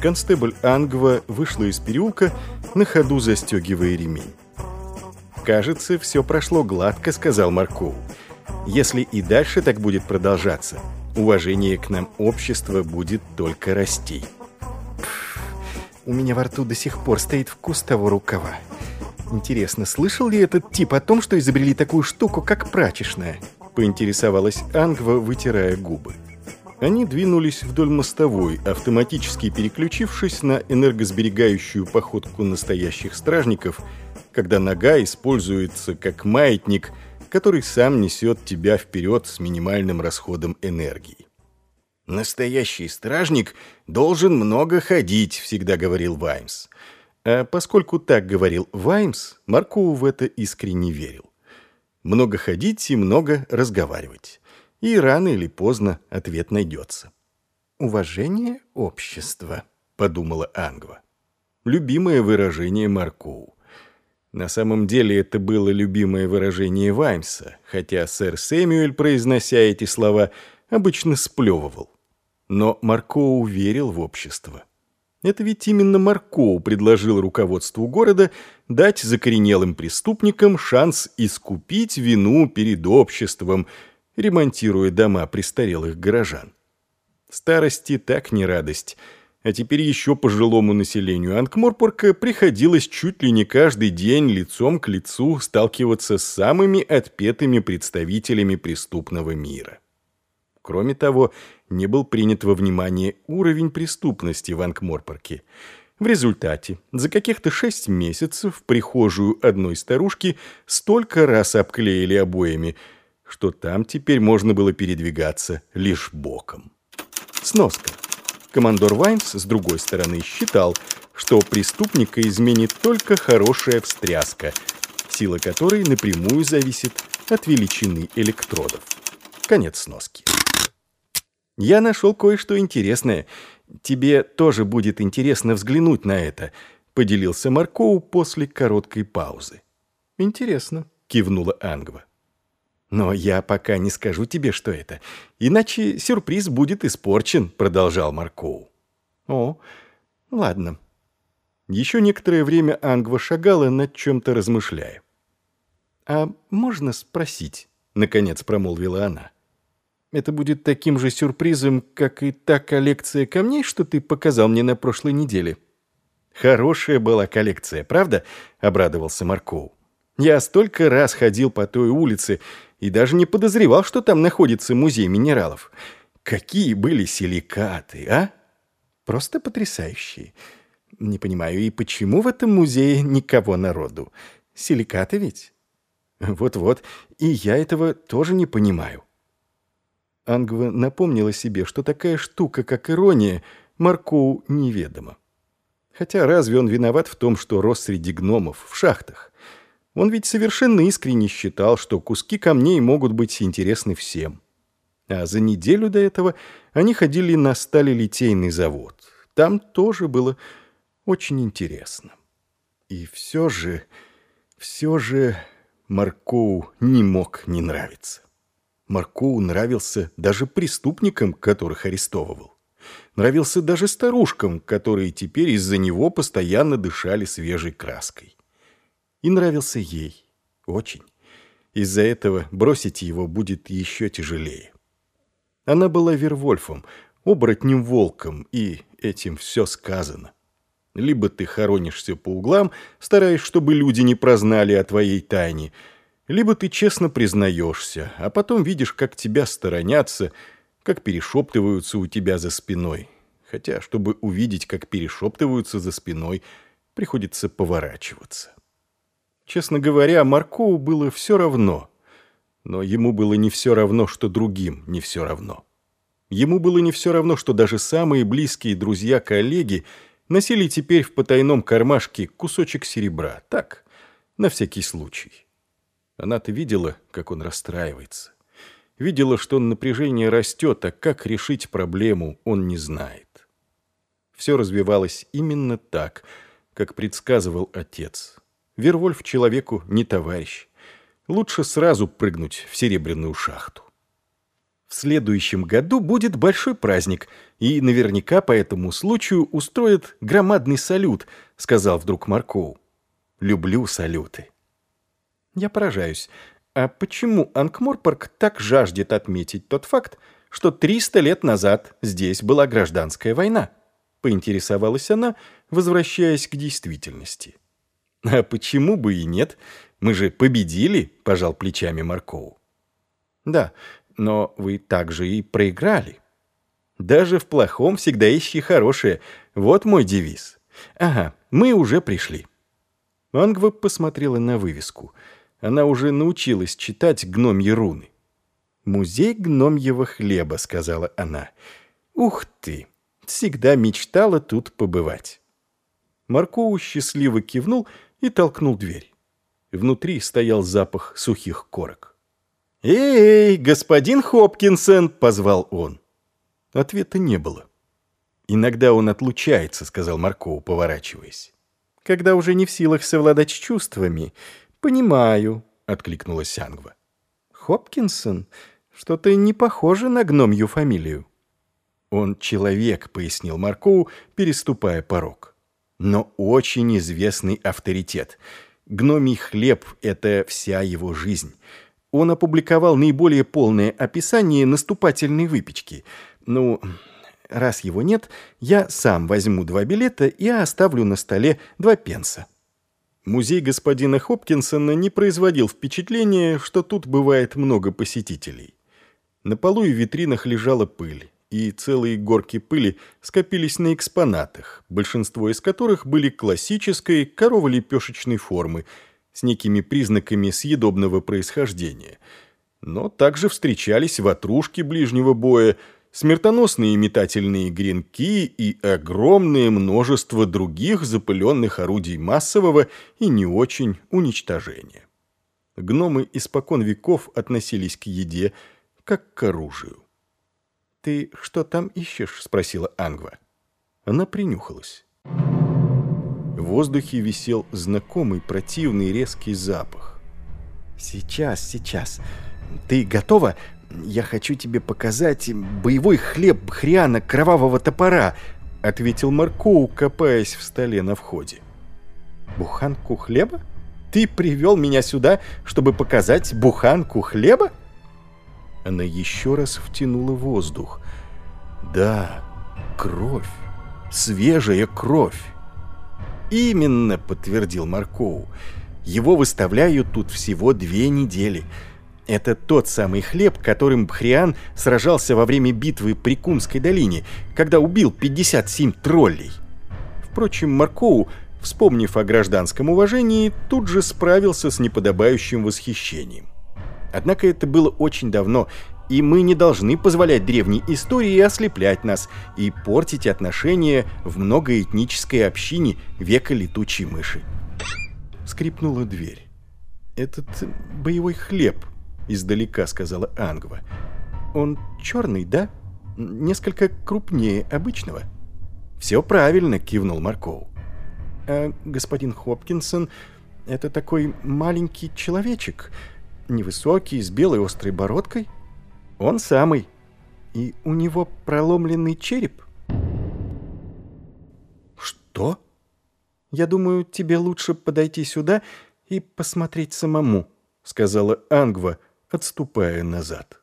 Констебль Ангва вышла из переулка, на ходу застегивая ремень. «Кажется, все прошло гладко», — сказал Марков. «Если и дальше так будет продолжаться, уважение к нам общества будет только расти». У меня во рту до сих пор стоит вкус того рукава. Интересно, слышал ли этот тип о том, что изобрели такую штуку, как прачечная? Поинтересовалась Ангва, вытирая губы. Они двинулись вдоль мостовой, автоматически переключившись на энергосберегающую походку настоящих стражников, когда нога используется как маятник, который сам несет тебя вперед с минимальным расходом энергии. «Настоящий стражник должен много ходить», — всегда говорил Ваймс. А поскольку так говорил Ваймс, Маркову в это искренне верил. Много ходить и много разговаривать. И рано или поздно ответ найдется. «Уважение общества», — подумала Ангва. Любимое выражение Маркоу. На самом деле это было любимое выражение Ваймса, хотя сэр Сэмюэль, произнося эти слова, обычно сплевывал. Но Маркоу верил в общество. Это ведь именно Маркоу предложил руководству города дать закоренелым преступникам шанс искупить вину перед обществом, ремонтируя дома престарелых горожан. Старости так не радость, а теперь еще пожилому населению Анкморпорка приходилось чуть ли не каждый день лицом к лицу сталкиваться с самыми отпетыми представителями преступного мира. Кроме того, не был принят во внимание уровень преступности в Анкморпорке. В результате за каких-то шесть месяцев прихожую одной старушки столько раз обклеили обоями, что там теперь можно было передвигаться лишь боком. Сноска. Командор Ваймс, с другой стороны, считал, что преступника изменит только хорошая встряска, сила которой напрямую зависит от величины электродов. Конец сноски. Я нашел кое-что интересное. Тебе тоже будет интересно взглянуть на это», — поделился Маркоу после короткой паузы. «Интересно», — кивнула Ангва. «Но я пока не скажу тебе, что это, иначе сюрприз будет испорчен», — продолжал Маркоу. «О, ладно». Еще некоторое время Ангва шагала над чем-то размышляя. «А можно спросить?» — наконец промолвила она. Это будет таким же сюрпризом, как и та коллекция камней, что ты показал мне на прошлой неделе. Хорошая была коллекция, правда? Обрадовался Маркоу. Я столько раз ходил по той улице и даже не подозревал, что там находится музей минералов. Какие были силикаты, а? Просто потрясающие. Не понимаю, и почему в этом музее никого народу? Силикаты ведь? Вот-вот, и я этого тоже не понимаю. Ангва напомнила себе, что такая штука, как ирония, Маркоу неведома. Хотя разве он виноват в том, что рос среди гномов, в шахтах? Он ведь совершенно искренне считал, что куски камней могут быть интересны всем. А за неделю до этого они ходили на сталелитейный завод. Там тоже было очень интересно. И все же, все же Маркоу не мог не нравиться. Маркоу нравился даже преступникам, которых арестовывал. Нравился даже старушкам, которые теперь из-за него постоянно дышали свежей краской. И нравился ей. Очень. Из-за этого бросить его будет еще тяжелее. Она была Вервольфом, оборотнем-волком, и этим все сказано. Либо ты хоронишься по углам, стараясь, чтобы люди не прознали о твоей тайне – либо ты честно признаешься, а потом видишь, как тебя сторонятся, как перешептываются у тебя за спиной. Хотя, чтобы увидеть, как перешептываются за спиной, приходится поворачиваться. Честно говоря, Маркову было все равно. Но ему было не все равно, что другим не все равно. Ему было не все равно, что даже самые близкие друзья-коллеги носили теперь в потайном кармашке кусочек серебра. Так, на всякий случай. Она-то видела, как он расстраивается. Видела, что напряжение растет, а как решить проблему он не знает. Все развивалось именно так, как предсказывал отец. Вервольф человеку не товарищ. Лучше сразу прыгнуть в серебряную шахту. В следующем году будет большой праздник, и наверняка по этому случаю устроят громадный салют», — сказал вдруг Маркоу. «Люблю салюты». Я поражаюсь. А почему Анкморпорг так жаждет отметить тот факт, что 300 лет назад здесь была гражданская война? Поинтересовалась она, возвращаясь к действительности. «А почему бы и нет? Мы же победили», — пожал плечами Маркоу. «Да, но вы также и проиграли. Даже в плохом всегда ищи хорошее. Вот мой девиз. Ага, мы уже пришли». Ангва посмотрела на вывеску. Она уже научилась читать гномьи руны. «Музей гномьего хлеба», — сказала она. «Ух ты! Всегда мечтала тут побывать». Маркоу счастливо кивнул и толкнул дверь. Внутри стоял запах сухих корок. «Эй, господин Хопкинсон!» — позвал он. Ответа не было. «Иногда он отлучается», — сказал Маркоу, поворачиваясь. «Когда уже не в силах совладать с чувствами». «Понимаю», — откликнулась Сянгва. «Хопкинсон? Что-то не похоже на гномью фамилию». «Он человек», — пояснил Маркоу, переступая порог. «Но очень известный авторитет. Гномий хлеб — это вся его жизнь». Он опубликовал наиболее полное описание наступательной выпечки. Ну, раз его нет, я сам возьму два билета и оставлю на столе два пенса. Музей господина Хопкинсона не производил впечатления, что тут бывает много посетителей. На полу и витринах лежала пыль, и целые горки пыли скопились на экспонатах, большинство из которых были классической корово-лепешечной формы – с некими признаками съедобного происхождения. Но также встречались ватрушки ближнего боя, смертоносные метательные гренки и огромное множество других запыленных орудий массового и не очень уничтожения. Гномы испокон веков относились к еде как к оружию. «Ты что там ищешь?» — спросила Ангва. Она принюхалась. В воздухе висел знакомый противный резкий запах. «Сейчас, сейчас. Ты готова? Я хочу тебе показать боевой хлеб хриана кровавого топора», ответил Маркоу, копаясь в столе на входе. «Буханку хлеба? Ты привел меня сюда, чтобы показать буханку хлеба?» Она еще раз втянула воздух. «Да, кровь, свежая кровь». «Именно», — подтвердил Маркоу. «Его выставляют тут всего две недели. Это тот самый хлеб, которым Бхриан сражался во время битвы при Кумской долине, когда убил 57 троллей». Впрочем, Маркоу, вспомнив о гражданском уважении, тут же справился с неподобающим восхищением. Однако это было очень давно, и мы не должны позволять древней истории ослеплять нас и портить отношения в многоэтнической общине века летучей мыши. Скрипнула дверь. «Этот боевой хлеб», — издалека сказала Ангва. «Он черный, да? Несколько крупнее обычного». «Все правильно», — кивнул Маркоу. «А господин Хопкинсон — это такой маленький человечек, невысокий, с белой острой бородкой?» Он самый. И у него проломленный череп. Что? Я думаю, тебе лучше подойти сюда и посмотреть самому, сказала Ангва, отступая назад.